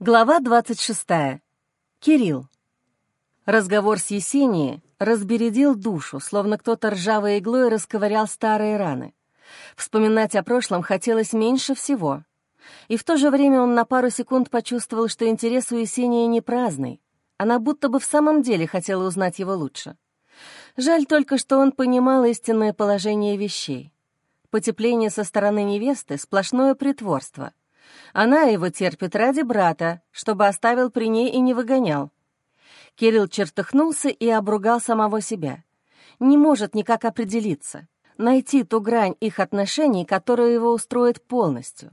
Глава 26. Кирилл. Разговор с Есенией разбередил душу, словно кто-то ржавой иглой расковырял старые раны. Вспоминать о прошлом хотелось меньше всего. И в то же время он на пару секунд почувствовал, что интерес у Есении не праздный. Она будто бы в самом деле хотела узнать его лучше. Жаль только, что он понимал истинное положение вещей. Потепление со стороны невесты — сплошное притворство. Она его терпит ради брата, чтобы оставил при ней и не выгонял. Кирилл чертыхнулся и обругал самого себя. Не может никак определиться, найти ту грань их отношений, которая его устроит полностью.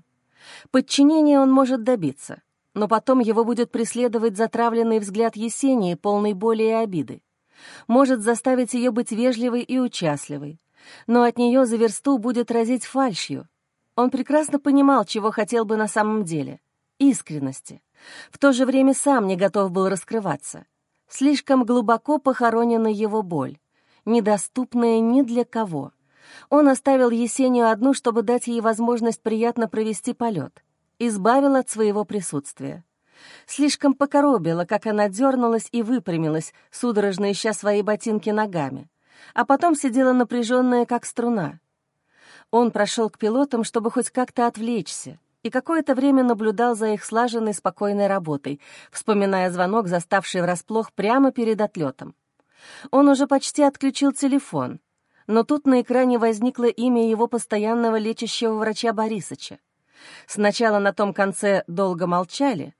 Подчинения он может добиться, но потом его будет преследовать затравленный взгляд Есении, полный боли и обиды. Может заставить ее быть вежливой и участливой, но от нее за версту будет разить фальшью, он прекрасно понимал, чего хотел бы на самом деле — искренности. В то же время сам не готов был раскрываться. Слишком глубоко похоронена его боль, недоступная ни для кого. Он оставил Есению одну, чтобы дать ей возможность приятно провести полет. Избавил от своего присутствия. Слишком покоробило, как она дернулась и выпрямилась, судорожно ища свои ботинки ногами. А потом сидела напряженная, как струна — он прошел к пилотам, чтобы хоть как-то отвлечься, и какое-то время наблюдал за их слаженной, спокойной работой, вспоминая звонок, заставший врасплох прямо перед отлетом. Он уже почти отключил телефон, но тут на экране возникло имя его постоянного лечащего врача Борисыча. Сначала на том конце долго молчали,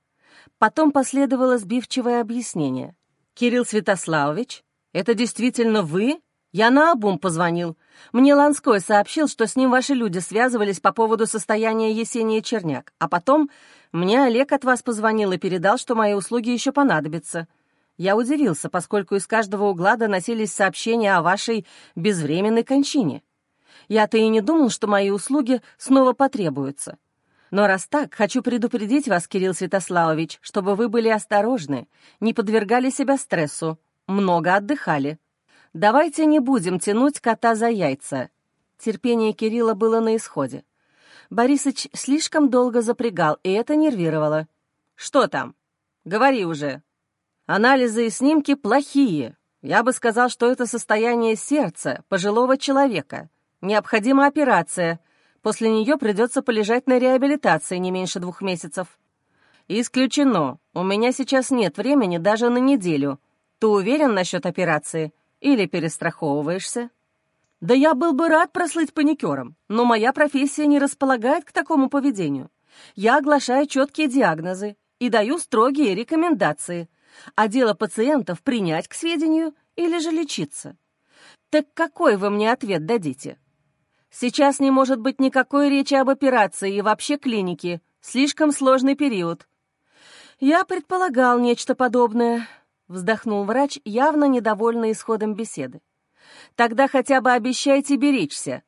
потом последовало сбивчивое объяснение. «Кирилл Святославович, это действительно вы?» Я наобум позвонил. Мне Ланской сообщил, что с ним ваши люди связывались по поводу состояния Есении Черняк. А потом мне Олег от вас позвонил и передал, что мои услуги еще понадобятся. Я удивился, поскольку из каждого угла доносились сообщения о вашей безвременной кончине. Я-то и не думал, что мои услуги снова потребуются. Но раз так, хочу предупредить вас, Кирилл Святославович, чтобы вы были осторожны, не подвергали себя стрессу, много отдыхали. «Давайте не будем тянуть кота за яйца». Терпение Кирилла было на исходе. Борисыч слишком долго запрягал, и это нервировало. «Что там? Говори уже». «Анализы и снимки плохие. Я бы сказал, что это состояние сердца пожилого человека. Необходима операция. После нее придется полежать на реабилитации не меньше двух месяцев». «Исключено. У меня сейчас нет времени даже на неделю. Ты уверен насчет операции?» Или перестраховываешься? Да я был бы рад прослыть паникером, но моя профессия не располагает к такому поведению. Я оглашаю четкие диагнозы и даю строгие рекомендации, а дело пациентов принять к сведению или же лечиться. Так какой вы мне ответ дадите? Сейчас не может быть никакой речи об операции и вообще клинике. Слишком сложный период. Я предполагал нечто подобное. — вздохнул врач, явно недовольный исходом беседы. «Тогда хотя бы обещайте беречься».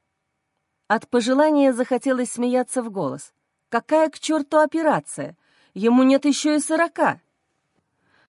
От пожелания захотелось смеяться в голос. «Какая к черту операция? Ему нет еще и сорока».